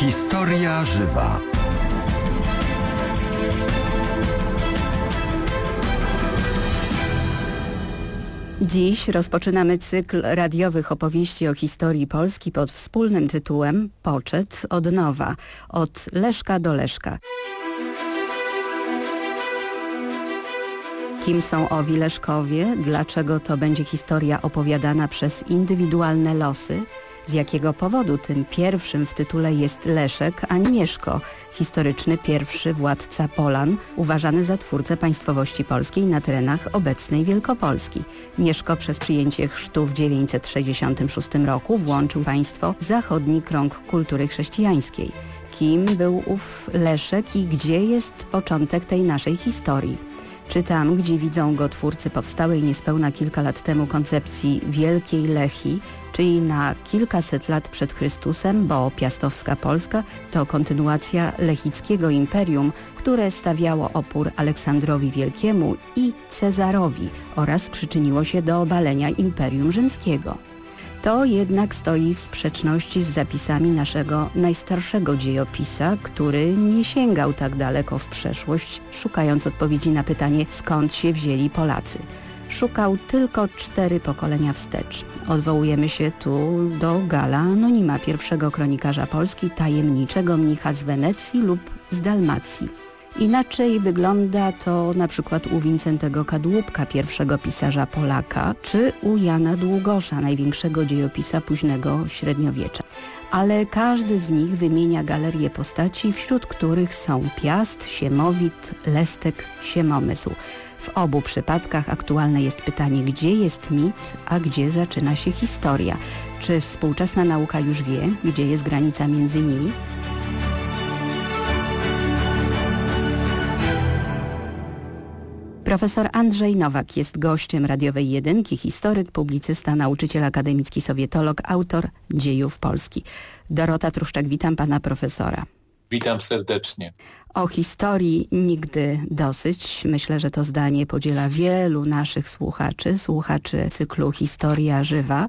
Historia żywa. Dziś rozpoczynamy cykl radiowych opowieści o historii Polski pod wspólnym tytułem Poczet od nowa, od Leszka do Leszka. Kim są owi Leszkowie? Dlaczego to będzie historia opowiadana przez indywidualne losy? Z jakiego powodu tym pierwszym w tytule jest Leszek, a nie Mieszko, historyczny pierwszy władca Polan, uważany za twórcę państwowości polskiej na terenach obecnej Wielkopolski. Mieszko przez przyjęcie chrztu w 966 roku włączył państwo w zachodni krąg kultury chrześcijańskiej. Kim był ów Leszek i gdzie jest początek tej naszej historii? czy tam, gdzie widzą go twórcy powstałej niespełna kilka lat temu koncepcji Wielkiej Lechi, czyli na kilkaset lat przed Chrystusem, bo Piastowska Polska to kontynuacja lechickiego imperium, które stawiało opór Aleksandrowi Wielkiemu i Cezarowi oraz przyczyniło się do obalenia Imperium Rzymskiego. To jednak stoi w sprzeczności z zapisami naszego najstarszego dziejopisa, który nie sięgał tak daleko w przeszłość, szukając odpowiedzi na pytanie, skąd się wzięli Polacy. Szukał tylko cztery pokolenia wstecz. Odwołujemy się tu do Gala Anonima, pierwszego kronikarza Polski, tajemniczego mnicha z Wenecji lub z Dalmacji. Inaczej wygląda to na przykład u Wincentego Kadłubka, pierwszego pisarza Polaka, czy u Jana Długosza, największego dziejopisa późnego średniowiecza. Ale każdy z nich wymienia galerię postaci, wśród których są Piast, Siemowit, Lestek, Siemomysł. W obu przypadkach aktualne jest pytanie, gdzie jest mit, a gdzie zaczyna się historia. Czy współczesna nauka już wie, gdzie jest granica między nimi? Profesor Andrzej Nowak jest gościem radiowej jedynki, historyk, publicysta, nauczyciel akademicki, sowietolog, autor dziejów Polski. Dorota Truszczak, witam pana profesora. Witam serdecznie. O historii nigdy dosyć. Myślę, że to zdanie podziela wielu naszych słuchaczy, słuchaczy cyklu Historia Żywa.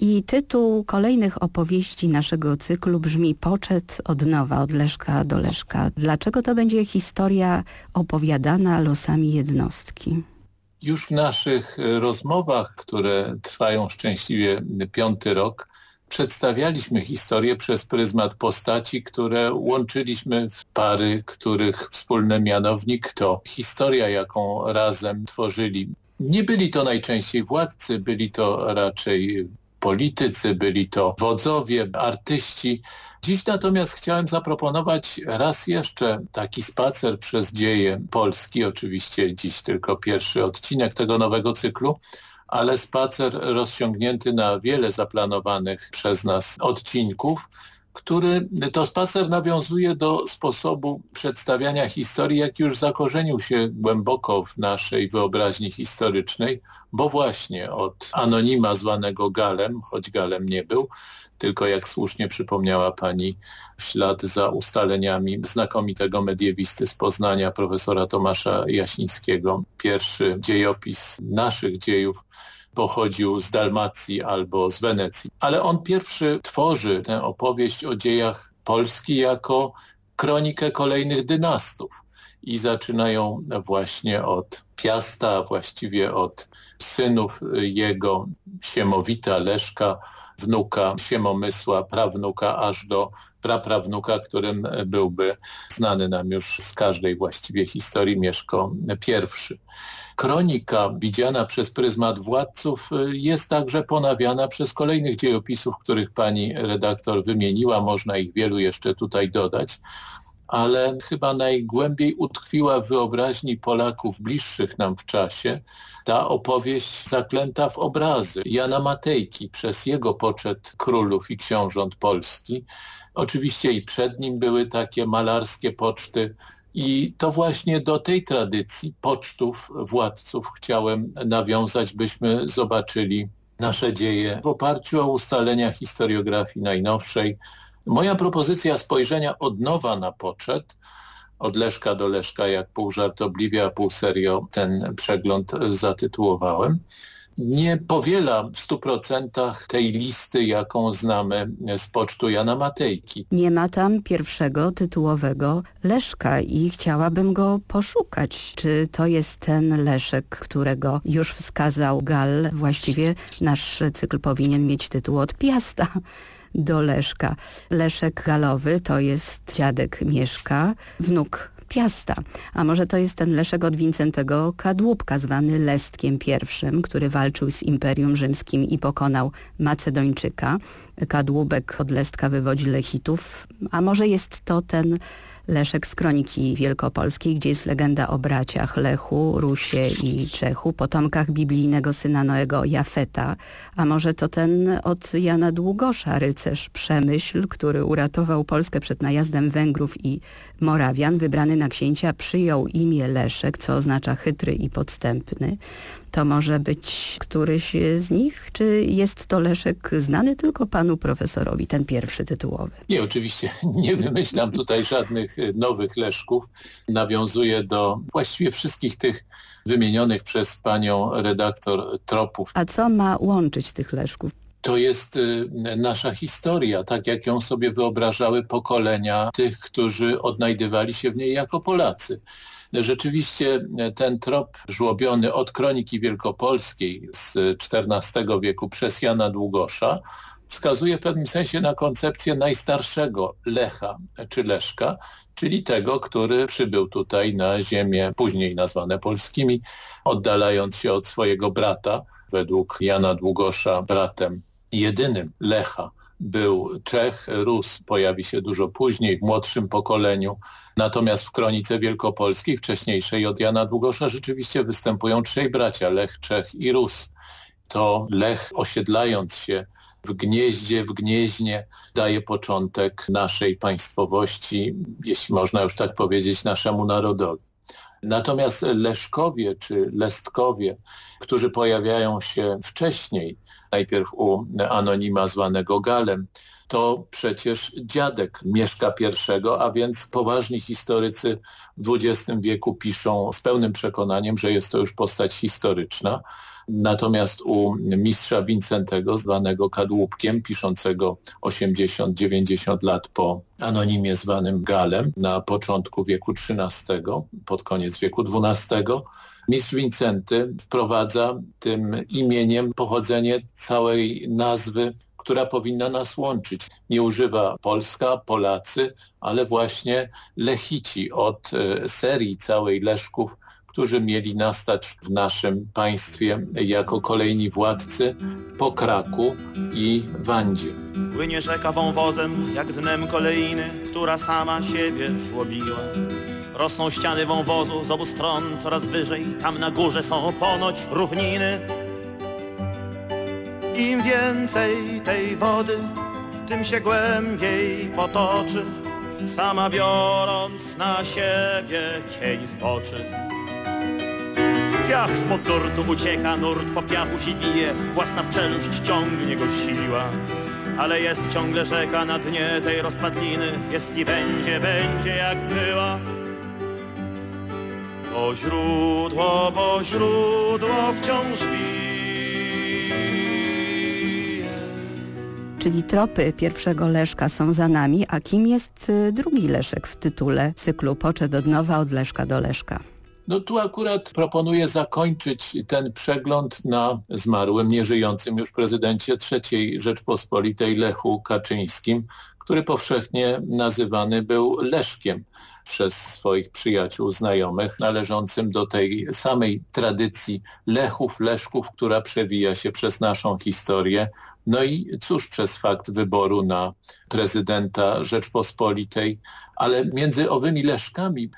I tytuł kolejnych opowieści naszego cyklu brzmi Poczet od nowa, od Leszka do Leszka. Dlaczego to będzie historia opowiadana losami jednostki? Już w naszych rozmowach, które trwają szczęśliwie piąty rok, przedstawialiśmy historię przez pryzmat postaci, które łączyliśmy w pary, których wspólny mianownik to historia, jaką razem tworzyli. Nie byli to najczęściej władcy, byli to raczej politycy, byli to wodzowie, artyści. Dziś natomiast chciałem zaproponować raz jeszcze taki spacer przez dzieje Polski. Oczywiście dziś tylko pierwszy odcinek tego nowego cyklu, ale spacer rozciągnięty na wiele zaplanowanych przez nas odcinków który to spacer nawiązuje do sposobu przedstawiania historii, jak już zakorzenił się głęboko w naszej wyobraźni historycznej, bo właśnie od anonima zwanego Galem, choć Galem nie był, tylko jak słusznie przypomniała pani, ślad za ustaleniami znakomitego mediewisty z Poznania, profesora Tomasza Jasińskiego, pierwszy dziejopis naszych dziejów pochodził z Dalmacji albo z Wenecji. Ale on pierwszy tworzy tę opowieść o dziejach Polski jako kronikę kolejnych dynastów i zaczynają właśnie od Piasta, właściwie od synów jego Siemowita, Leszka, wnuka Siemomysła, prawnuka, aż do praprawnuka, którym byłby znany nam już z każdej właściwie historii Mieszko I. Kronika widziana przez pryzmat władców jest także ponawiana przez kolejnych dziejopisów, których pani redaktor wymieniła. Można ich wielu jeszcze tutaj dodać ale chyba najgłębiej utkwiła w wyobraźni Polaków bliższych nam w czasie ta opowieść zaklęta w obrazy Jana Matejki przez jego poczet królów i książąt Polski. Oczywiście i przed nim były takie malarskie poczty i to właśnie do tej tradycji pocztów władców chciałem nawiązać, byśmy zobaczyli nasze dzieje w oparciu o ustalenia historiografii najnowszej, Moja propozycja spojrzenia od nowa na poczet, od Leszka do Leszka, jak pół żartobliwie, a pół serio ten przegląd zatytułowałem, nie powiela w stu procentach tej listy, jaką znamy z pocztu Jana Matejki. Nie ma tam pierwszego tytułowego Leszka i chciałabym go poszukać. Czy to jest ten Leszek, którego już wskazał Gal? Właściwie nasz cykl powinien mieć tytuł od Piasta do Leszka. Leszek Galowy to jest dziadek Mieszka, wnuk Piasta. A może to jest ten Leszek od Wincentego Kadłubka, zwany Lestkiem I, który walczył z Imperium Rzymskim i pokonał Macedończyka. Kadłubek od Lestka wywodzi Lechitów. A może jest to ten Leszek z Kroniki Wielkopolskiej, gdzie jest legenda o braciach Lechu, Rusie i Czechu, potomkach biblijnego syna Noego Jafeta. A może to ten od Jana Długosza, rycerz Przemyśl, który uratował Polskę przed najazdem Węgrów i Morawian, wybrany na księcia, przyjął imię Leszek, co oznacza chytry i podstępny. To może być któryś z nich? Czy jest to Leszek znany tylko panu profesorowi, ten pierwszy tytułowy? Nie, oczywiście nie wymyślam tutaj żadnych e, nowych Leszków. Nawiązuję do właściwie wszystkich tych wymienionych przez panią redaktor tropów. A co ma łączyć tych Leszków? to jest y, nasza historia, tak jak ją sobie wyobrażały pokolenia tych, którzy odnajdywali się w niej jako Polacy. Rzeczywiście ten trop żłobiony od kroniki wielkopolskiej z XIV wieku przez Jana Długosza wskazuje w pewnym sensie na koncepcję najstarszego Lecha czy Leszka, czyli tego, który przybył tutaj na ziemię, później nazwane polskimi, oddalając się od swojego brata, według Jana Długosza bratem jedynym Lecha był Czech, Rus pojawi się dużo później, w młodszym pokoleniu. Natomiast w Kronice Wielkopolskiej, wcześniejszej od Jana Długosza, rzeczywiście występują trzej bracia, Lech, Czech i Rus. To Lech osiedlając się w gnieździe, w gnieźnie daje początek naszej państwowości, jeśli można już tak powiedzieć, naszemu narodowi. Natomiast Leszkowie czy Lestkowie, którzy pojawiają się wcześniej, najpierw u anonima zwanego Galem, to przecież dziadek Mieszka I, a więc poważni historycy w XX wieku piszą z pełnym przekonaniem, że jest to już postać historyczna. Natomiast u mistrza Wincentego, zwanego Kadłubkiem, piszącego 80-90 lat po anonimie zwanym Galem na początku wieku XIII, pod koniec wieku XII, Mistrz Wincenty wprowadza tym imieniem pochodzenie całej nazwy która powinna nas łączyć. Nie używa Polska, Polacy, ale właśnie Lechici od e, serii całej Leszków, którzy mieli nastać w naszym państwie jako kolejni władcy po Kraku i Wandzie. Płynie rzeka wąwozem, jak dnem kolejny, która sama siebie żłobiła. Rosną ściany wąwozu z obu stron coraz wyżej, tam na górze są ponoć równiny. Im więcej tej wody, tym się głębiej potoczy, sama biorąc na siebie cień zboczy. Piach spod nurtu ucieka, nurt po piachu się wije, własna w czeluść ciągnie go siła. Ale jest ciągle rzeka na dnie tej rozpadliny, jest i będzie, będzie jak była. Bo źródło, bo źródło wciąż bije. Czyli tropy pierwszego Leszka są za nami, a kim jest y, drugi Leszek w tytule cyklu Poczet od nowa od Leszka do Leszka? No tu akurat proponuję zakończyć ten przegląd na zmarłym, nieżyjącym już prezydencie III Rzeczpospolitej Lechu Kaczyńskim, który powszechnie nazywany był Leszkiem przez swoich przyjaciół, znajomych, należącym do tej samej tradycji Lechów, Leszków, która przewija się przez naszą historię. No i cóż przez fakt wyboru na prezydenta Rzeczpospolitej, ale między owymi Leszkami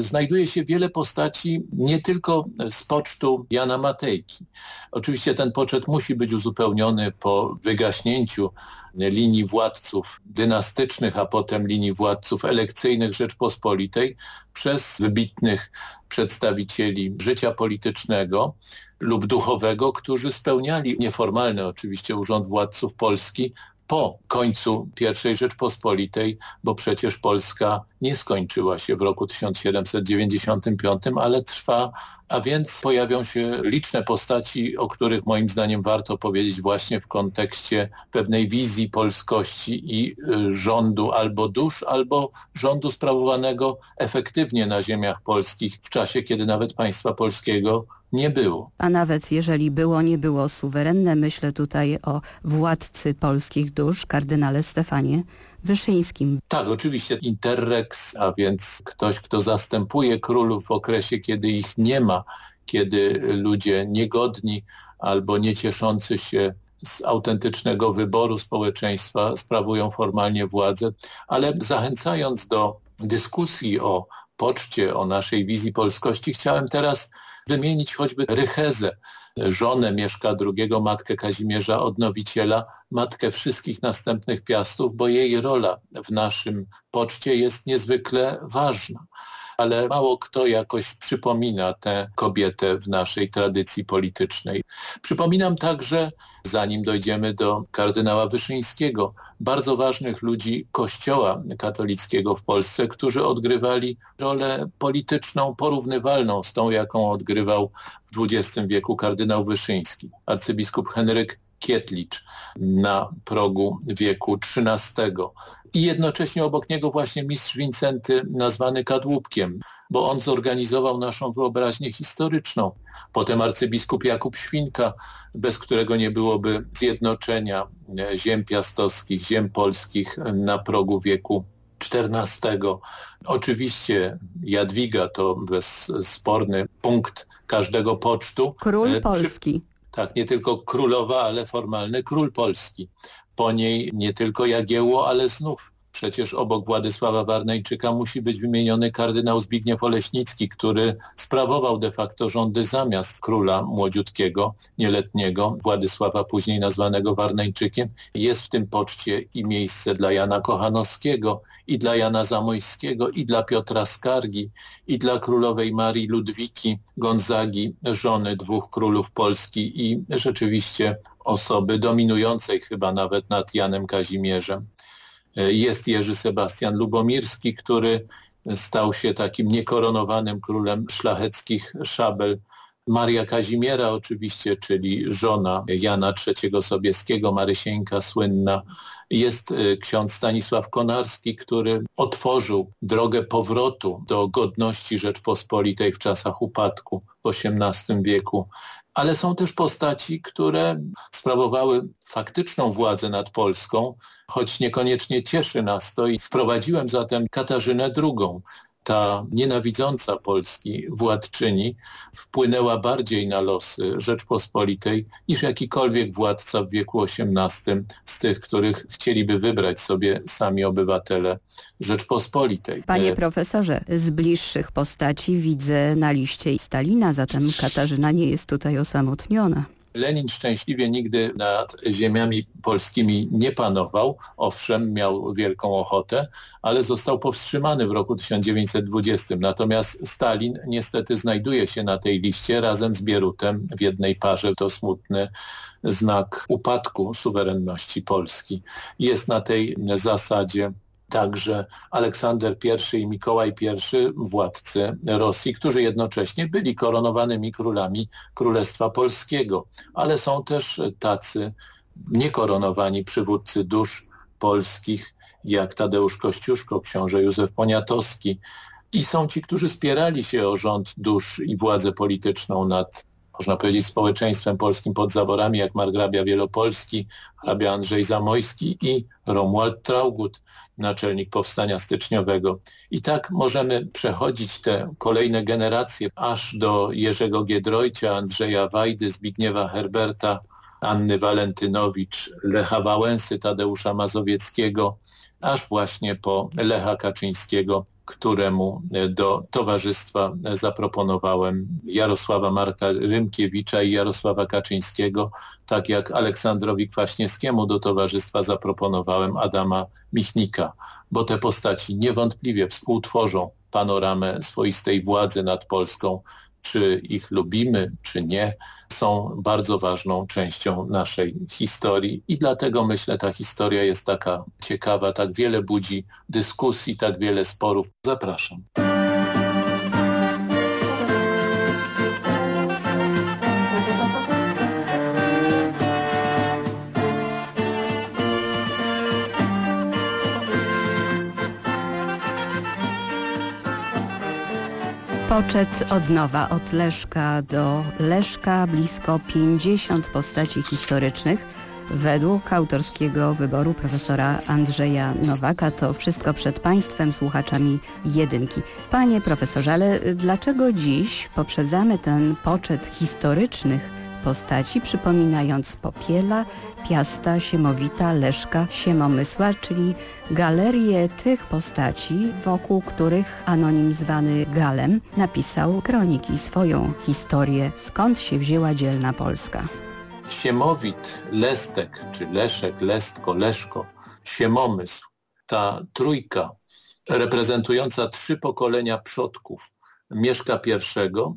znajduje się wiele postaci nie tylko z pocztu Jana Matejki. Oczywiście ten poczet musi być uzupełniony po wygaśnięciu linii władców dynastycznych, a potem linii władców elekcyjnych Rzeczpospolitej przez wybitnych przedstawicieli życia politycznego lub duchowego, którzy spełniali nieformalny oczywiście urząd władców Polski po końcu I Rzeczpospolitej, bo przecież Polska nie skończyła się w roku 1795, ale trwa, a więc pojawią się liczne postaci, o których moim zdaniem warto powiedzieć właśnie w kontekście pewnej wizji polskości i y, rządu albo dusz, albo rządu sprawowanego efektywnie na ziemiach polskich w czasie, kiedy nawet państwa polskiego nie było. A nawet jeżeli było, nie było suwerenne, myślę tutaj o władcy polskich dusz, kardynale Stefanie Wyszyńskim. Tak, oczywiście interrex, a więc ktoś, kto zastępuje królów w okresie, kiedy ich nie ma, kiedy ludzie niegodni albo nie cieszący się z autentycznego wyboru społeczeństwa sprawują formalnie władzę, ale zachęcając do dyskusji o poczcie, o naszej wizji polskości, chciałem teraz wymienić choćby Rychezę, żonę Mieszka II, matkę Kazimierza Odnowiciela, matkę wszystkich następnych piastów, bo jej rola w naszym poczcie jest niezwykle ważna ale mało kto jakoś przypomina tę kobietę w naszej tradycji politycznej. Przypominam także, zanim dojdziemy do kardynała Wyszyńskiego, bardzo ważnych ludzi Kościoła katolickiego w Polsce, którzy odgrywali rolę polityczną porównywalną z tą, jaką odgrywał w XX wieku kardynał Wyszyński. Arcybiskup Henryk Kietlicz na progu wieku XIII i jednocześnie obok niego właśnie mistrz Wincenty nazwany Kadłubkiem, bo on zorganizował naszą wyobraźnię historyczną. Potem arcybiskup Jakub Świnka, bez którego nie byłoby zjednoczenia ziem piastowskich, ziem polskich na progu wieku XIV. Oczywiście Jadwiga to bezsporny punkt każdego pocztu. Król e, Polski. Tak, nie tylko królowa, ale formalny król Polski. Po niej nie tylko Jagiełło, ale znów Przecież obok Władysława Warneńczyka musi być wymieniony kardynał Zbigniew Oleśnicki, który sprawował de facto rządy zamiast króla młodziutkiego, nieletniego, Władysława później nazwanego Warneńczykiem. Jest w tym poczcie i miejsce dla Jana Kochanowskiego, i dla Jana Zamojskiego, i dla Piotra Skargi, i dla królowej Marii Ludwiki Gonzagi, żony dwóch królów Polski i rzeczywiście osoby dominującej chyba nawet nad Janem Kazimierzem. E, jest Jerzy Sebastian Lubomirski, który stał się takim niekoronowanym królem szlacheckich szabel. Maria Kazimiera oczywiście, czyli żona Jana III Sobieskiego, Marysieńka słynna. Jest e, ksiądz Stanisław Konarski, który otworzył drogę powrotu do godności Rzeczpospolitej w czasach upadku w XVIII wieku ale są też postaci, które sprawowały faktyczną władzę nad Polską, choć niekoniecznie cieszy nas to i wprowadziłem zatem Katarzynę II, ta nienawidząca Polski władczyni wpłynęła bardziej na losy Rzeczpospolitej niż jakikolwiek władca w wieku XVIII z tych, których chcieliby wybrać sobie sami obywatele Rzeczpospolitej. Panie e, profesorze, z bliższych postaci widzę na liście Stalina, zatem Katarzyna nie jest tutaj osamotniona. Lenin szczęśliwie nigdy nad ziemiami polskimi nie panował. Owszem, miał wielką ochotę, ale został powstrzymany w roku 1920. Natomiast Stalin niestety znajduje się na tej liście razem z Bierutem w jednej parze. To smutny znak upadku suwerenności Polski. Jest na tej zasadzie także Aleksander I i Mikołaj I, władcy Rosji, którzy jednocześnie byli koronowanymi królami Królestwa Polskiego, ale są też tacy niekoronowani przywódcy dusz polskich, jak Tadeusz Kościuszko, książę Józef Poniatowski. I są ci, którzy spierali się o rząd dusz i władzę polityczną nad można powiedzieć, społeczeństwem polskim pod zaborami, jak margrabia Wielopolski, hrabia Andrzej Zamojski i Romuald Traugut, naczelnik Powstania Styczniowego. I tak możemy przechodzić te kolejne generacje aż do Jerzego Giedroycia, Andrzeja Wajdy, Zbigniewa Herberta, Anny Walentynowicz, Lecha Wałęsy, Tadeusza Mazowieckiego, aż właśnie po Lecha Kaczyńskiego, któremu e, do towarzystwa e, zaproponowałem Jarosława Marka Rymkiewicza i Jarosława Kaczyńskiego, tak jak Aleksandrowi Kwaśniewskiemu do towarzystwa zaproponowałem Adama Michnika, bo te postaci niewątpliwie współtworzą panoramę swoistej władzy nad Polską czy ich lubimy, czy nie, są bardzo ważną częścią naszej historii i dlatego myślę, ta historia jest taka ciekawa, tak wiele budzi dyskusji, tak wiele sporów. Zapraszam. Poczet od nowa, od Leszka do Leszka, blisko 50 postaci historycznych. Według autorskiego wyboru profesora Andrzeja Nowaka to wszystko przed Państwem, słuchaczami jedynki. Panie profesorze, ale dlaczego dziś poprzedzamy ten poczet historycznych postaci, przypominając Popiela, Piasta, Siemowita, Leszka, Siemomysła, czyli galerię tych postaci, wokół których anonim zwany Galem napisał kroniki, swoją historię, skąd się wzięła dzielna Polska. Siemowit, Lestek, czy Leszek, Lestko, Leszko, Siemomysł, ta trójka reprezentująca trzy pokolenia przodków, Mieszka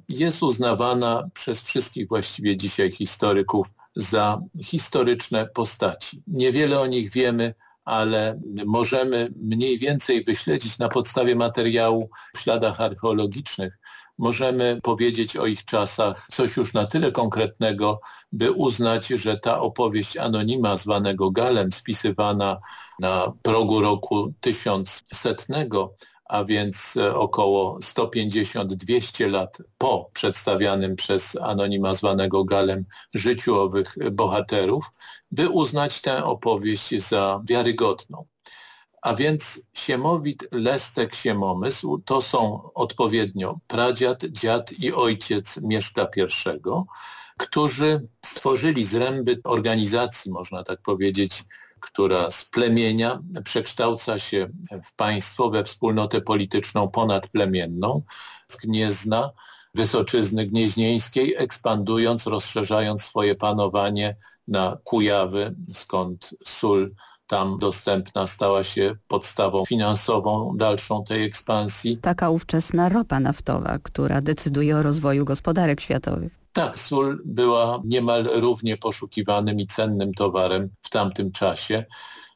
I jest uznawana przez wszystkich właściwie dzisiaj historyków za historyczne postaci. Niewiele o nich wiemy, ale możemy mniej więcej wyśledzić na podstawie materiału w śladach archeologicznych. Możemy powiedzieć o ich czasach coś już na tyle konkretnego, by uznać, że ta opowieść anonima zwanego Galem, spisywana na progu roku 1100, a więc e, około 150-200 lat po przedstawianym przez anonima zwanego Galem życiu owych bohaterów, by uznać tę opowieść za wiarygodną. A więc Siemowit, Lestek, Siemomysł to są odpowiednio pradziad, dziad i ojciec Mieszka I, którzy stworzyli zręby organizacji, można tak powiedzieć, która z plemienia przekształca się w państwo, we wspólnotę polityczną ponadplemienną, z Gniezna, Wysoczyzny Gnieźnieńskiej, ekspandując, rozszerzając swoje panowanie na Kujawy, skąd sól tam dostępna stała się podstawą finansową dalszą tej ekspansji. Taka ówczesna ropa naftowa, która decyduje o rozwoju gospodarek światowych. Tak, sól była niemal równie poszukiwanym i cennym towarem w tamtym czasie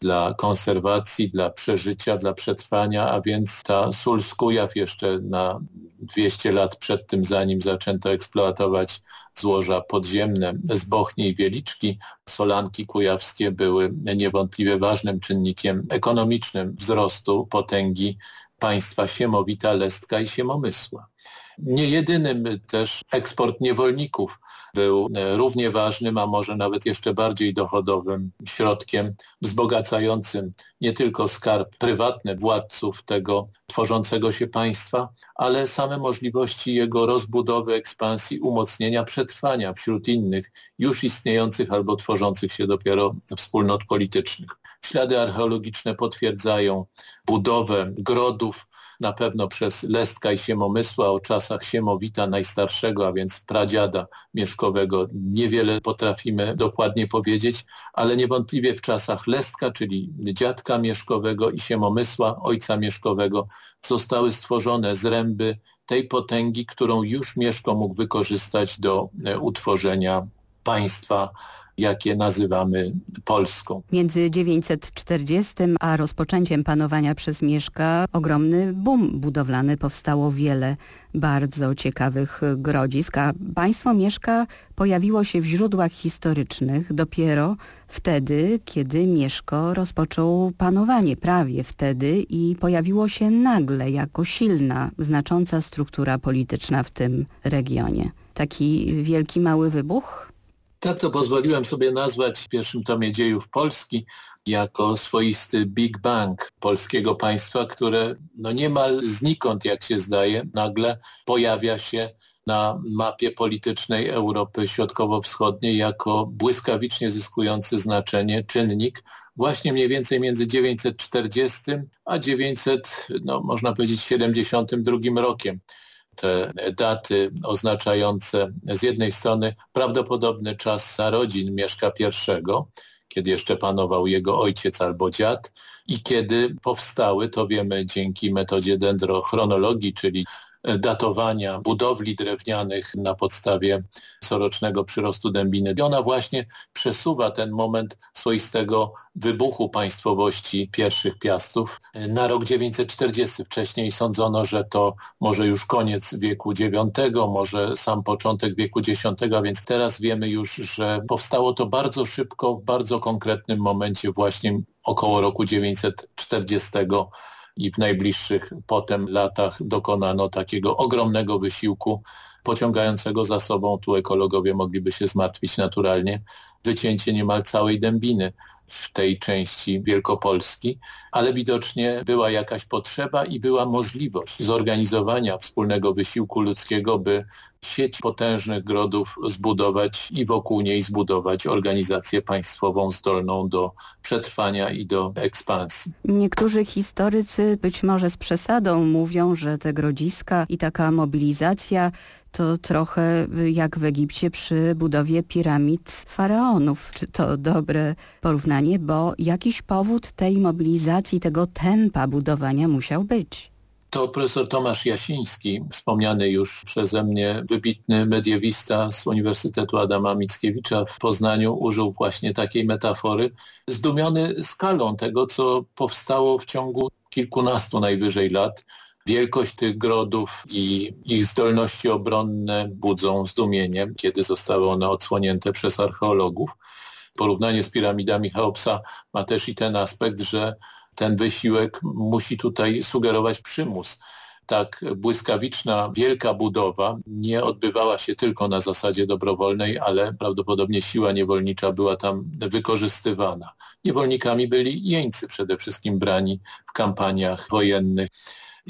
dla konserwacji, dla przeżycia, dla przetrwania, a więc ta sól z Kujaw jeszcze na 200 lat przed tym, zanim zaczęto eksploatować złoża podziemne z Bochni i Wieliczki, solanki kujawskie były niewątpliwie ważnym czynnikiem ekonomicznym wzrostu potęgi państwa Siemowita, Lestka i Siemomysła. Nie jedynym też eksport niewolników był e, równie ważnym, a może nawet jeszcze bardziej dochodowym środkiem wzbogacającym nie tylko skarb prywatny władców tego tworzącego się państwa, ale same możliwości jego rozbudowy, ekspansji, umocnienia, przetrwania wśród innych już istniejących albo tworzących się dopiero wspólnot politycznych. Ślady archeologiczne potwierdzają budowę grodów, na pewno przez Lestka i Siemomysła o czasach Siemowita najstarszego, a więc pradziada Mieszkowego. Niewiele potrafimy dokładnie powiedzieć, ale niewątpliwie w czasach Lestka, czyli dziadka Mieszkowego i Siemomysła, ojca Mieszkowego, zostały stworzone zręby tej potęgi, którą już Mieszko mógł wykorzystać do e, utworzenia państwa jakie nazywamy Polską. Między 940 a rozpoczęciem panowania przez Mieszka ogromny boom budowlany. Powstało wiele bardzo ciekawych grodzisk, a państwo Mieszka pojawiło się w źródłach historycznych dopiero wtedy, kiedy Mieszko rozpoczął panowanie, prawie wtedy i pojawiło się nagle jako silna, znacząca struktura polityczna w tym regionie. Taki wielki, mały wybuch? Tak to pozwoliłem sobie nazwać w pierwszym tomie dziejów Polski jako swoisty Big Bang polskiego państwa, które no niemal znikąd, jak się zdaje, nagle pojawia się na mapie politycznej Europy Środkowo-Wschodniej jako błyskawicznie zyskujący znaczenie czynnik właśnie mniej więcej między 940 a 900, no można powiedzieć 72 rokiem te daty oznaczające z jednej strony prawdopodobny czas narodzin Mieszka I, kiedy jeszcze panował jego ojciec albo dziad i kiedy powstały, to wiemy dzięki metodzie dendrochronologii, czyli datowania budowli drewnianych na podstawie corocznego przyrostu dębiny. I ona właśnie przesuwa ten moment swoistego wybuchu państwowości pierwszych piastów na rok 940. Wcześniej sądzono, że to może już koniec wieku IX, może sam początek wieku X, a więc teraz wiemy już, że powstało to bardzo szybko, w bardzo konkretnym momencie właśnie około roku 940 i w najbliższych potem latach dokonano takiego ogromnego wysiłku pociągającego za sobą, tu ekologowie mogliby się zmartwić naturalnie, wycięcie niemal całej dębiny w tej części Wielkopolski, ale widocznie była jakaś potrzeba i była możliwość zorganizowania wspólnego wysiłku ludzkiego, by sieć potężnych grodów zbudować i wokół niej zbudować organizację państwową zdolną do przetrwania i do ekspansji. Niektórzy historycy, być może z przesadą, mówią, że te grodziska i taka mobilizacja to trochę jak w Egipcie przy budowie piramid faraonów. Czy to dobre porównanie? Bo jakiś powód tej mobilizacji, tego tempa budowania musiał być. To profesor Tomasz Jasiński, wspomniany już przeze mnie wybitny mediewista z Uniwersytetu Adama Mickiewicza w Poznaniu, użył właśnie takiej metafory, zdumiony skalą tego, co powstało w ciągu kilkunastu najwyżej lat Wielkość tych grodów i ich zdolności obronne budzą zdumienie, kiedy zostały one odsłonięte przez archeologów. Porównanie z piramidami Cheopsa ma też i ten aspekt, że ten wysiłek musi tutaj sugerować przymus. Tak błyskawiczna, wielka budowa nie odbywała się tylko na zasadzie dobrowolnej, ale prawdopodobnie siła niewolnicza była tam wykorzystywana. Niewolnikami byli jeńcy przede wszystkim brani w kampaniach wojennych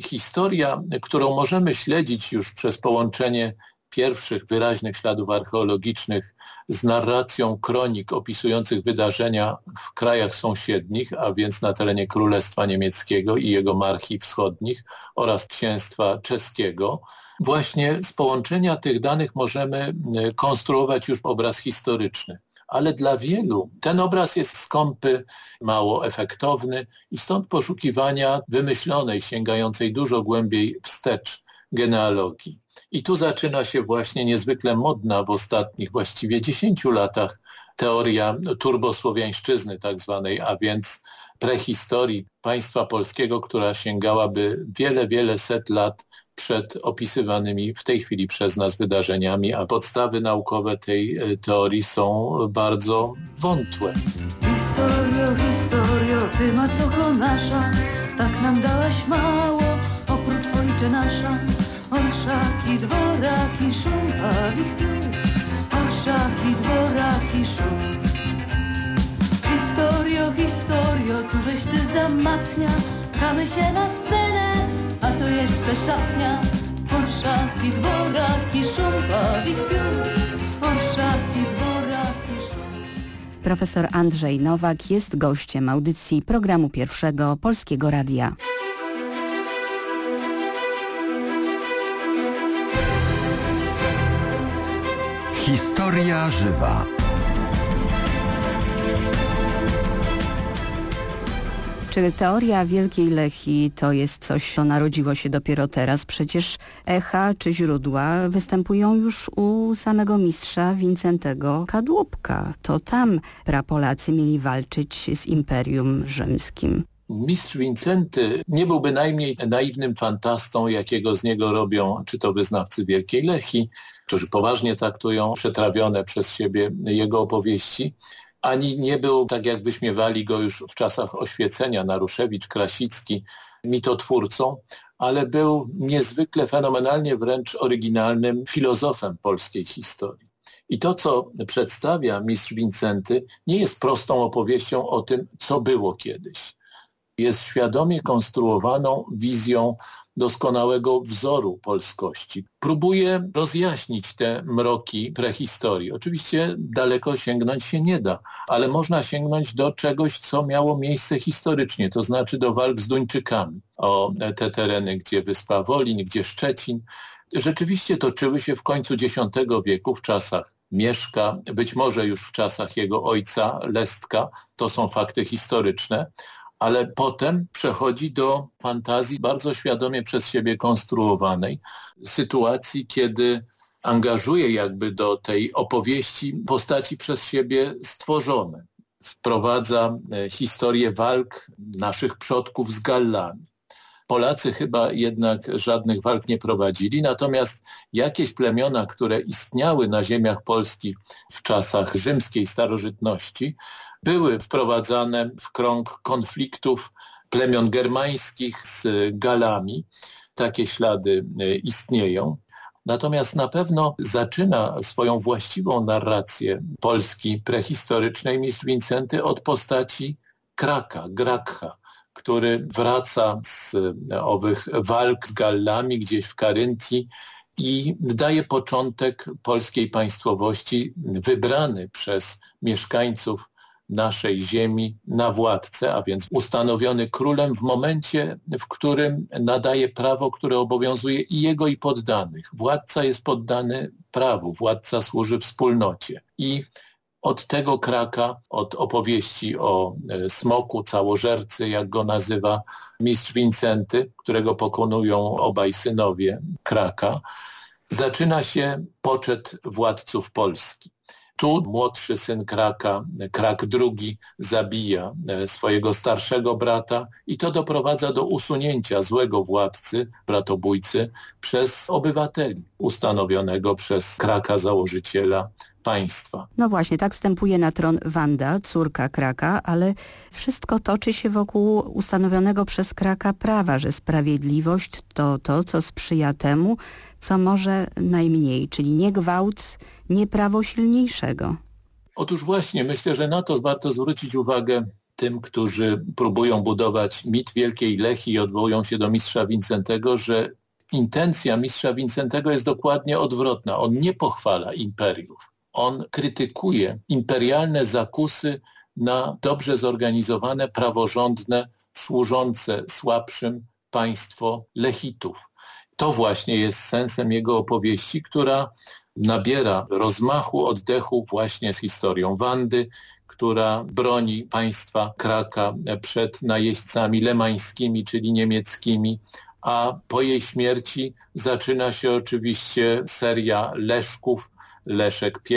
historia, którą możemy śledzić już przez połączenie pierwszych wyraźnych śladów archeologicznych z narracją kronik opisujących wydarzenia w krajach sąsiednich, a więc na terenie Królestwa Niemieckiego i jego marchi wschodnich oraz księstwa czeskiego. Właśnie z połączenia tych danych możemy konstruować już obraz historyczny ale dla wielu ten obraz jest skąpy, mało efektowny i stąd poszukiwania wymyślonej, sięgającej dużo głębiej wstecz genealogii. I tu zaczyna się właśnie niezwykle modna w ostatnich właściwie 10 latach teoria turbosłowiańszczyzny tak zwanej, a więc prehistorii państwa polskiego, która sięgałaby wiele, wiele set lat przed opisywanymi w tej chwili przez nas wydarzeniami, a podstawy naukowe tej e, teorii są bardzo wątłe. Historio, historio, ty macocho nasza, tak nam dałaś mało, oprócz ojcze nasza. Orszaki, dworaki, szum pawich piór, orszaki, dworaki, szum. Historio, historio, cóżeś ty zamatnia, kamy się na scenę, a to jeszcze szatnia. Orszaki, dworaki, szum pawich piór, orszaki, dworaki, szum. Profesor Andrzej Nowak jest gościem audycji programu pierwszego Polskiego Radia. Historia żywa. Czy teoria Wielkiej Lechi to jest coś, co narodziło się dopiero teraz? Przecież echa czy źródła występują już u samego mistrza Wincentego Kadłubka. To tam prapolacy mieli walczyć z Imperium Rzymskim. Mistrz Wincenty nie był bynajmniej naiwnym fantastą, jakiego z niego robią czy to wyznawcy Wielkiej Lechi, którzy poważnie traktują przetrawione przez siebie jego opowieści, ani nie był, tak jak wyśmiewali go już w czasach oświecenia, Naruszewicz, Krasicki, mitotwórcą, ale był niezwykle fenomenalnie wręcz oryginalnym filozofem polskiej historii. I to, co przedstawia mistrz Wincenty, nie jest prostą opowieścią o tym, co było kiedyś. Jest świadomie konstruowaną wizją doskonałego wzoru polskości. Próbuje rozjaśnić te mroki prehistorii. Oczywiście daleko sięgnąć się nie da, ale można sięgnąć do czegoś, co miało miejsce historycznie, to znaczy do walk z Duńczykami o te tereny, gdzie Wyspa Wolin, gdzie Szczecin. Rzeczywiście toczyły się w końcu X wieku, w czasach Mieszka, być może już w czasach jego ojca Lestka, to są fakty historyczne, ale potem przechodzi do fantazji bardzo świadomie przez siebie konstruowanej, sytuacji, kiedy angażuje jakby do tej opowieści postaci przez siebie stworzone. Wprowadza e, historię walk naszych przodków z Gallami. Polacy chyba jednak żadnych walk nie prowadzili, natomiast jakieś plemiona, które istniały na ziemiach Polski w czasach rzymskiej starożytności, były wprowadzane w krąg konfliktów plemion germańskich z Galami. Takie ślady e, istnieją. Natomiast na pewno zaczyna swoją właściwą narrację Polski prehistorycznej mistrz Wincenty od postaci Kraka, Grakha, który wraca z owych walk z Gallami gdzieś w Karyntii i daje początek polskiej państwowości wybrany przez mieszkańców naszej ziemi na władcę, a więc ustanowiony królem w momencie, w którym nadaje prawo, które obowiązuje i jego i poddanych. Władca jest poddany prawu, władca służy wspólnocie. I od tego kraka, od opowieści o e, smoku, całożercy, jak go nazywa mistrz Wincenty, którego pokonują obaj synowie kraka, zaczyna się poczet władców Polski. Tu młodszy syn Kraka, Krak II, zabija e, swojego starszego brata i to doprowadza do usunięcia złego władcy, bratobójcy, przez obywateli ustanowionego przez Kraka założyciela państwa. No właśnie, tak wstępuje na tron Wanda, córka Kraka, ale wszystko toczy się wokół ustanowionego przez Kraka prawa, że sprawiedliwość to to, co sprzyja temu, co może najmniej, czyli nie gwałt, nie prawo silniejszego. Otóż właśnie, myślę, że na to warto zwrócić uwagę tym, którzy próbują budować mit Wielkiej Lechii i odwołują się do mistrza Wincentego, że intencja mistrza Wincentego jest dokładnie odwrotna. On nie pochwala imperiów. On krytykuje imperialne zakusy na dobrze zorganizowane, praworządne, służące słabszym państwo Lechitów. To właśnie jest sensem jego opowieści, która nabiera rozmachu, oddechu właśnie z historią Wandy, która broni państwa Kraka przed najeźdźcami lemańskimi, czyli niemieckimi, a po jej śmierci zaczyna się oczywiście seria Leszków, Leszek I,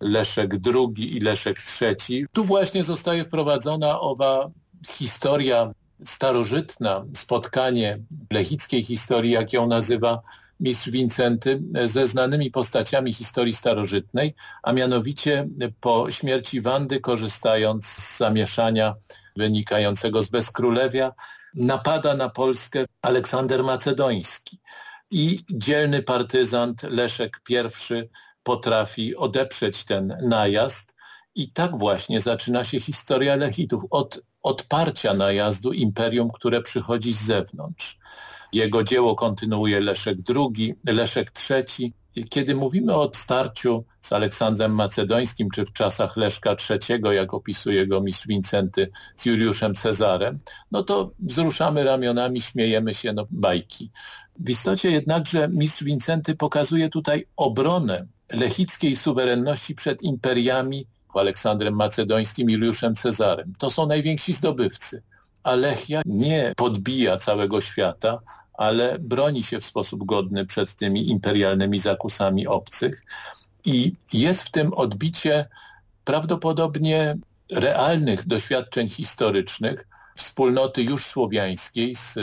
Leszek II i Leszek III. Tu właśnie zostaje wprowadzona owa historia starożytna, spotkanie lechickiej historii, jak ją nazywa mistrz Wincenty, ze znanymi postaciami historii starożytnej, a mianowicie po śmierci Wandy, korzystając z zamieszania wynikającego z bezkrólewia, napada na Polskę Aleksander Macedoński. I dzielny partyzant Leszek I potrafi odeprzeć ten najazd i tak właśnie zaczyna się historia Lechitów od odparcia najazdu imperium, które przychodzi z zewnątrz. Jego dzieło kontynuuje Leszek II, Leszek III. Kiedy mówimy o starciu z Aleksandrem Macedońskim, czy w czasach Leszka III, jak opisuje go mistrz Wincenty z Juliuszem Cezarem, no to wzruszamy ramionami, śmiejemy się, no bajki. W istocie jednakże mistrz Wincenty pokazuje tutaj obronę lechickiej suwerenności przed imperiami Aleksandrem Macedońskim i Juliuszem Cezarem. To są najwięksi zdobywcy. A Lechia nie podbija całego świata, ale broni się w sposób godny przed tymi imperialnymi zakusami obcych. I jest w tym odbicie prawdopodobnie realnych doświadczeń historycznych wspólnoty już słowiańskiej z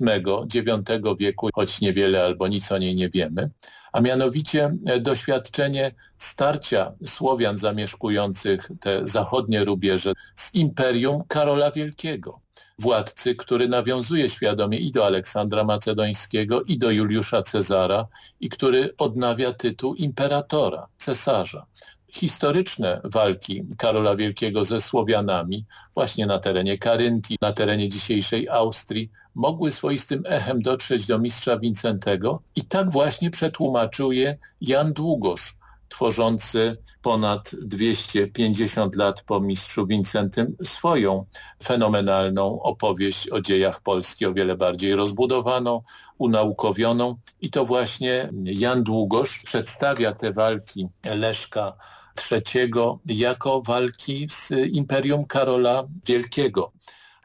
VIII-IX wieku, choć niewiele albo nic o niej nie wiemy, a mianowicie doświadczenie starcia Słowian zamieszkujących te zachodnie rubieże z imperium Karola Wielkiego władcy, który nawiązuje świadomie i do Aleksandra Macedońskiego, i do Juliusza Cezara i który odnawia tytuł imperatora, cesarza. Historyczne walki Karola Wielkiego ze Słowianami właśnie na terenie Karyntii, na terenie dzisiejszej Austrii mogły swoistym echem dotrzeć do mistrza Wincentego i tak właśnie przetłumaczył je Jan Długosz, tworzący ponad 250 lat po mistrzu Wincentym swoją fenomenalną opowieść o dziejach Polski, o wiele bardziej rozbudowaną, unaukowioną. I to właśnie Jan Długosz przedstawia te walki Leszka III jako walki z Imperium Karola Wielkiego.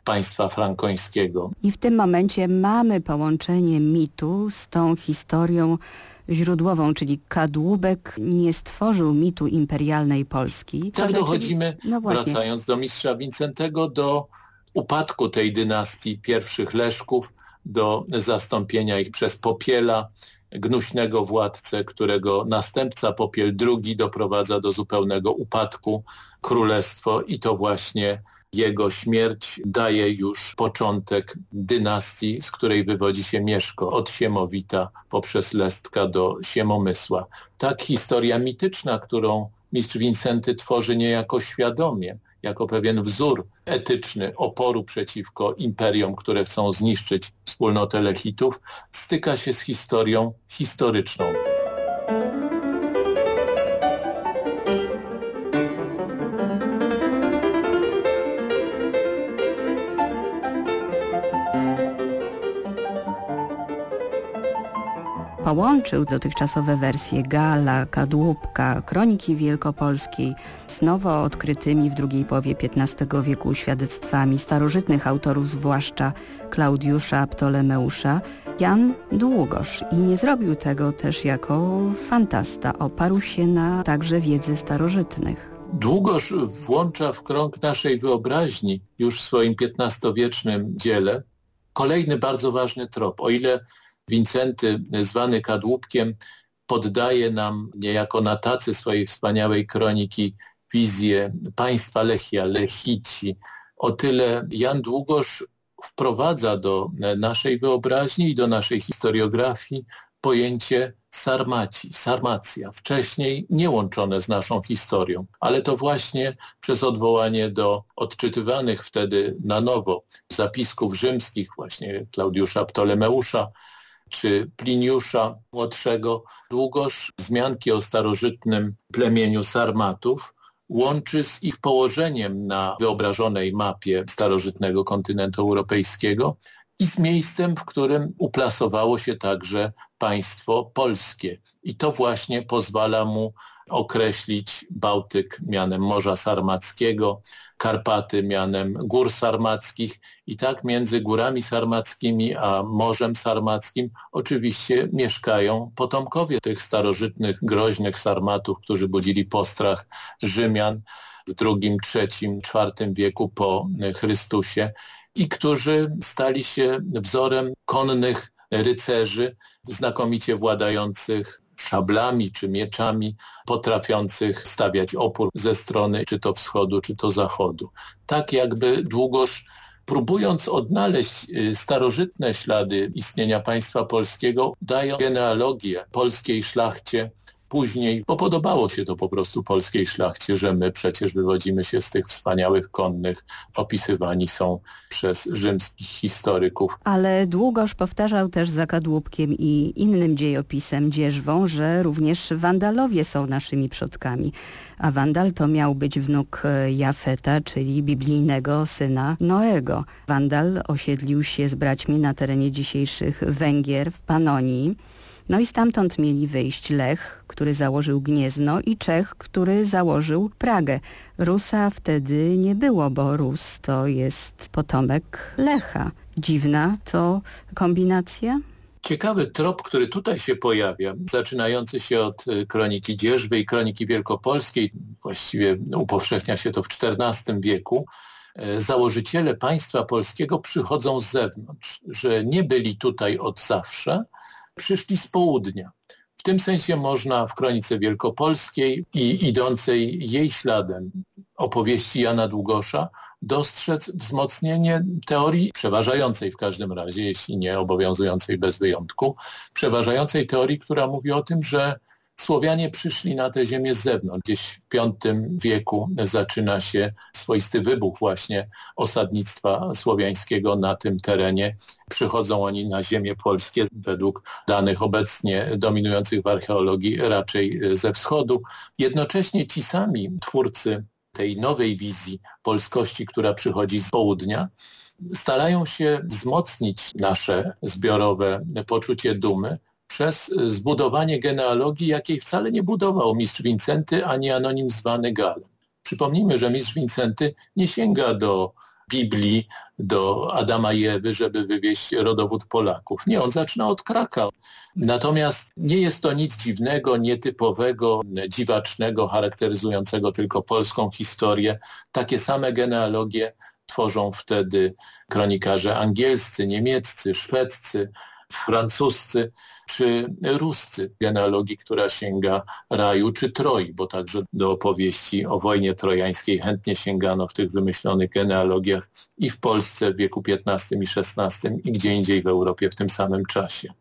państwa frankońskiego. I w tym momencie mamy połączenie mitu z tą historią źródłową, czyli Kadłubek nie stworzył mitu imperialnej Polski. Tak dochodzimy, no wracając do mistrza Wincentego, do upadku tej dynastii pierwszych Leszków, do zastąpienia ich przez Popiela, gnuśnego władcę, którego następca Popiel II doprowadza do zupełnego upadku królestwo i to właśnie jego śmierć daje już początek dynastii, z której wywodzi się Mieszko, od Siemowita poprzez Lestka do Siemomysła. Tak historia mityczna, którą mistrz Wincenty tworzy niejako świadomie, jako pewien wzór etyczny oporu przeciwko imperiom, które chcą zniszczyć wspólnotę Lechitów, styka się z historią historyczną. Połączył dotychczasowe wersje Gala, Kadłubka, Kroniki Wielkopolskiej z nowo odkrytymi w drugiej połowie XV wieku świadectwami starożytnych autorów, zwłaszcza Klaudiusza Ptolemeusza, Jan Długosz. I nie zrobił tego też jako fantasta. Oparł się na także wiedzy starożytnych. Długoż włącza w krąg naszej wyobraźni już w swoim XV-wiecznym dziele kolejny bardzo ważny trop. O ile Wincenty, zwany Kadłubkiem, poddaje nam niejako na tacy swojej wspaniałej kroniki wizję państwa Lechia, Lechici. O tyle Jan Długosz wprowadza do naszej wyobraźni i do naszej historiografii pojęcie Sarmaci, Sarmacja, wcześniej nie łączone z naszą historią, ale to właśnie przez odwołanie do odczytywanych wtedy na nowo zapisków rzymskich, właśnie Klaudiusza Ptolemeusza, czy Pliniusza Młodszego, długoż wzmianki o starożytnym plemieniu Sarmatów łączy z ich położeniem na wyobrażonej mapie starożytnego kontynentu europejskiego i z miejscem, w którym uplasowało się także państwo polskie. I to właśnie pozwala mu określić Bałtyk mianem Morza Sarmackiego, Karpaty mianem Gór Sarmackich i tak między Górami Sarmackimi a Morzem Sarmackim oczywiście mieszkają potomkowie tych starożytnych, groźnych Sarmatów, którzy budzili postrach Rzymian w II, III, IV wieku po Chrystusie i którzy stali się wzorem konnych rycerzy znakomicie władających szablami czy mieczami, potrafiących stawiać opór ze strony czy to wschodu, czy to zachodu. Tak jakby długoż próbując odnaleźć y, starożytne ślady istnienia państwa polskiego, dają genealogię polskiej szlachcie później, bo podobało się to po prostu polskiej szlachcie, że my przecież wywodzimy się z tych wspaniałych konnych, opisywani są przez rzymskich historyków. Ale Długosz powtarzał też za Kadłubkiem i innym dziejopisem Dzierzwą, że również Wandalowie są naszymi przodkami. A Wandal to miał być wnuk e, Jafeta, czyli biblijnego syna Noego. Wandal osiedlił się z braćmi na terenie dzisiejszych Węgier w Panonii. No i stamtąd mieli wyjść Lech, który założył Gniezno i Czech, który założył Pragę. Rusa wtedy nie było, bo Rus to jest potomek Lecha. Dziwna to kombinacja? Ciekawy trop, który tutaj się pojawia, zaczynający się od y, kroniki Dzierżwy i kroniki Wielkopolskiej, właściwie upowszechnia się to w XIV wieku, e, założyciele państwa polskiego przychodzą z zewnątrz, że nie byli tutaj od zawsze, przyszli z południa. W tym sensie można w Kronice Wielkopolskiej i idącej jej śladem opowieści Jana Długosza dostrzec wzmocnienie teorii przeważającej w każdym razie, jeśli nie obowiązującej bez wyjątku, przeważającej teorii, która mówi o tym, że Słowianie przyszli na tę ziemię z zewnątrz. Gdzieś w V wieku zaczyna się swoisty wybuch właśnie osadnictwa słowiańskiego na tym terenie. Przychodzą oni na ziemię polskie według danych obecnie dominujących w archeologii raczej ze wschodu. Jednocześnie ci sami twórcy tej nowej wizji polskości, która przychodzi z południa, starają się wzmocnić nasze zbiorowe poczucie dumy przez y, zbudowanie genealogii, jakiej wcale nie budował mistrz Wincenty ani anonim zwany Galem. Przypomnijmy, że mistrz Wincenty nie sięga do Biblii do Adama i Ewy, żeby wywieźć rodowód Polaków. Nie, on zaczyna od Kraka. Natomiast nie jest to nic dziwnego, nietypowego, dziwacznego, charakteryzującego tylko polską historię. Takie same genealogie tworzą wtedy kronikarze angielscy, niemieccy, szwedzcy, francuscy czy ruscy genealogii, która sięga raju czy Troi, bo także do opowieści o wojnie trojańskiej chętnie sięgano w tych wymyślonych genealogiach i w Polsce w wieku XV i XVI i gdzie indziej w Europie w tym samym czasie.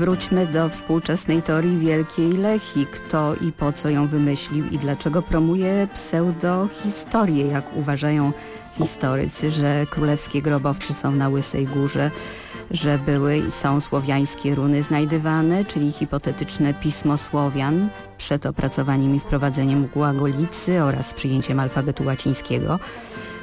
Wróćmy do współczesnej teorii Wielkiej Lechi. Kto i po co ją wymyślił i dlaczego promuje pseudohistorię, jak uważają historycy, że królewskie grobowce są na Łysej Górze, że były i są słowiańskie runy znajdywane, czyli hipotetyczne pismo Słowian przed opracowaniem i wprowadzeniem głagolicy oraz przyjęciem alfabetu łacińskiego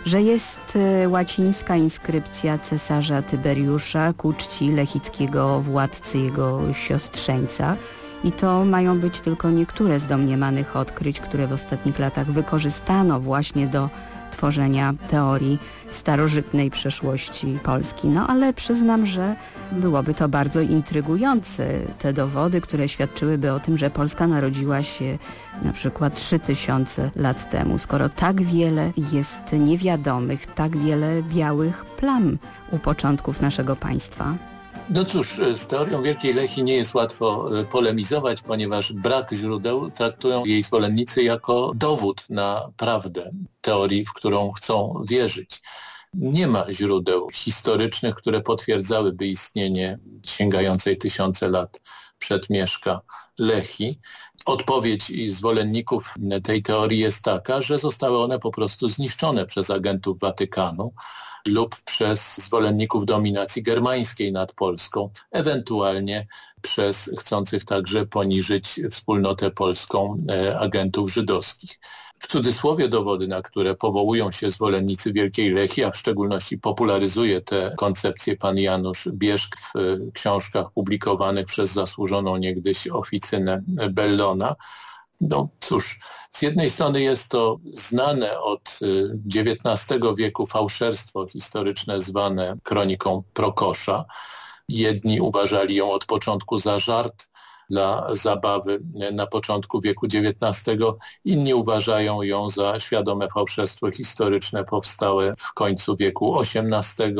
że jest e, łacińska inskrypcja cesarza Tyberiusza ku czci lechickiego władcy jego siostrzeńca. I to mają być tylko niektóre z domniemanych odkryć, które w ostatnich latach wykorzystano właśnie do tworzenia teorii starożytnej przeszłości Polski. No ale przyznam, że byłoby to bardzo intrygujące. Te dowody, które świadczyłyby o tym, że Polska narodziła się na przykład 3000 lat temu, skoro tak wiele jest niewiadomych, tak wiele białych plam u początków naszego państwa. No cóż, z teorią Wielkiej Lechi nie jest łatwo e, polemizować, ponieważ brak źródeł traktują jej zwolennicy jako dowód na prawdę teorii, w którą chcą wierzyć. Nie ma źródeł historycznych, które potwierdzałyby istnienie sięgającej tysiące lat przedmieszka Lechi. Odpowiedź zwolenników tej teorii jest taka, że zostały one po prostu zniszczone przez agentów Watykanu lub przez zwolenników dominacji germańskiej nad Polską, ewentualnie przez chcących także poniżyć wspólnotę polską e, agentów żydowskich. W cudzysłowie dowody, na które powołują się zwolennicy Wielkiej Lechii, a w szczególności popularyzuje te koncepcje pan Janusz Bierzk w e, książkach publikowanych przez zasłużoną niegdyś oficynę Bellona, no cóż, z jednej strony jest to znane od XIX y, wieku fałszerstwo historyczne zwane kroniką Prokosza. Jedni uważali ją od początku za żart, dla zabawy na początku wieku XIX. Inni uważają ją za świadome fałszerstwo historyczne powstałe w końcu wieku XVIII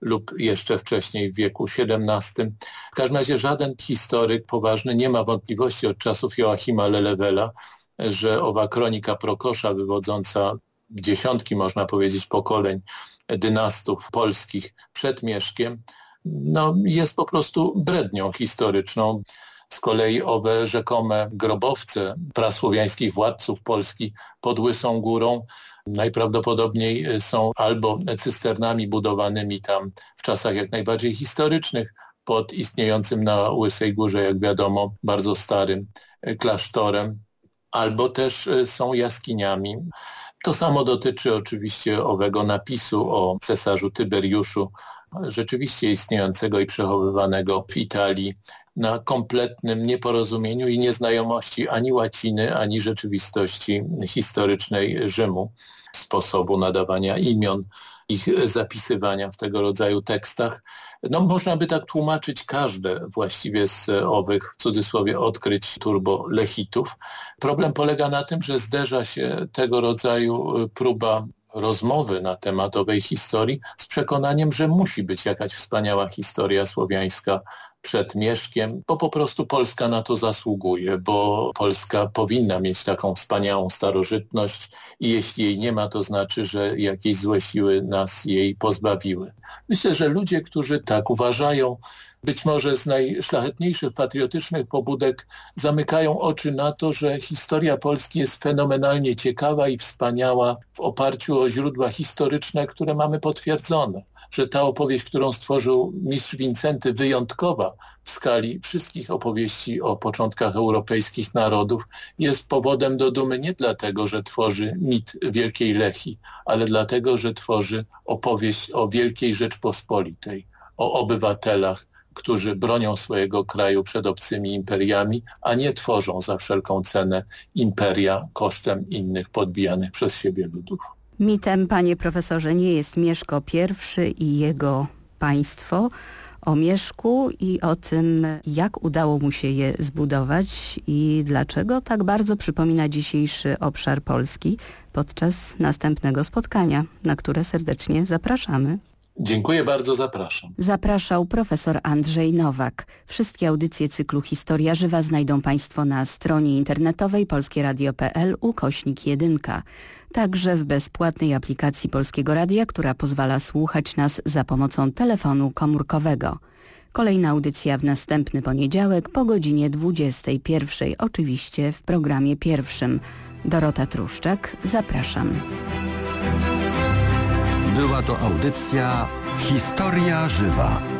lub jeszcze wcześniej w wieku XVII. W każdym razie żaden historyk poważny nie ma wątpliwości od czasów Joachima Lelewela, że owa kronika Prokosza wywodząca dziesiątki, można powiedzieć, pokoleń dynastów polskich przed Mieszkiem, no, jest po prostu brednią historyczną. Z kolei owe rzekome grobowce prasłowiańskich władców Polski pod Łysą Górą najprawdopodobniej są albo cysternami budowanymi tam w czasach jak najbardziej historycznych, pod istniejącym na Łysej Górze, jak wiadomo, bardzo starym klasztorem, albo też są jaskiniami. To samo dotyczy oczywiście owego napisu o cesarzu Tyberiuszu, rzeczywiście istniejącego i przechowywanego w Italii na kompletnym nieporozumieniu i nieznajomości ani łaciny, ani rzeczywistości historycznej Rzymu, sposobu nadawania imion, ich zapisywania w tego rodzaju tekstach. No, można by tak tłumaczyć każde właściwie z owych, w cudzysłowie, odkryć turbolechitów. Problem polega na tym, że zderza się tego rodzaju próba rozmowy na temat owej historii z przekonaniem, że musi być jakaś wspaniała historia słowiańska przed Mieszkiem, bo po prostu Polska na to zasługuje, bo Polska powinna mieć taką wspaniałą starożytność i jeśli jej nie ma, to znaczy, że jakieś złe siły nas jej pozbawiły. Myślę, że ludzie, którzy tak uważają, być może z najszlachetniejszych patriotycznych pobudek zamykają oczy na to, że historia Polski jest fenomenalnie ciekawa i wspaniała w oparciu o źródła historyczne, które mamy potwierdzone. Że ta opowieść, którą stworzył mistrz Wincenty, wyjątkowa w skali wszystkich opowieści o początkach europejskich narodów, jest powodem do dumy nie dlatego, że tworzy mit Wielkiej Lechi, ale dlatego, że tworzy opowieść o Wielkiej Rzeczpospolitej, o obywatelach, którzy bronią swojego kraju przed obcymi imperiami, a nie tworzą za wszelką cenę imperia kosztem innych podbijanych przez siebie ludów. Mitem, panie profesorze, nie jest Mieszko I i jego państwo, o Mieszku i o tym, jak udało mu się je zbudować i dlaczego tak bardzo przypomina dzisiejszy obszar Polski podczas następnego spotkania, na które serdecznie zapraszamy. Dziękuję bardzo, zapraszam. Zapraszał profesor Andrzej Nowak. Wszystkie audycje cyklu Historia Żywa znajdą Państwo na stronie internetowej polskieradio.pl ukośnik 1. Także w bezpłatnej aplikacji Polskiego Radia, która pozwala słuchać nas za pomocą telefonu komórkowego. Kolejna audycja w następny poniedziałek po godzinie 21, oczywiście w programie pierwszym. Dorota Truszczak, zapraszam. Była to audycja Historia Żywa.